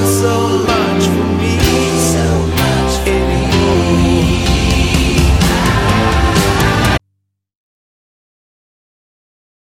so long.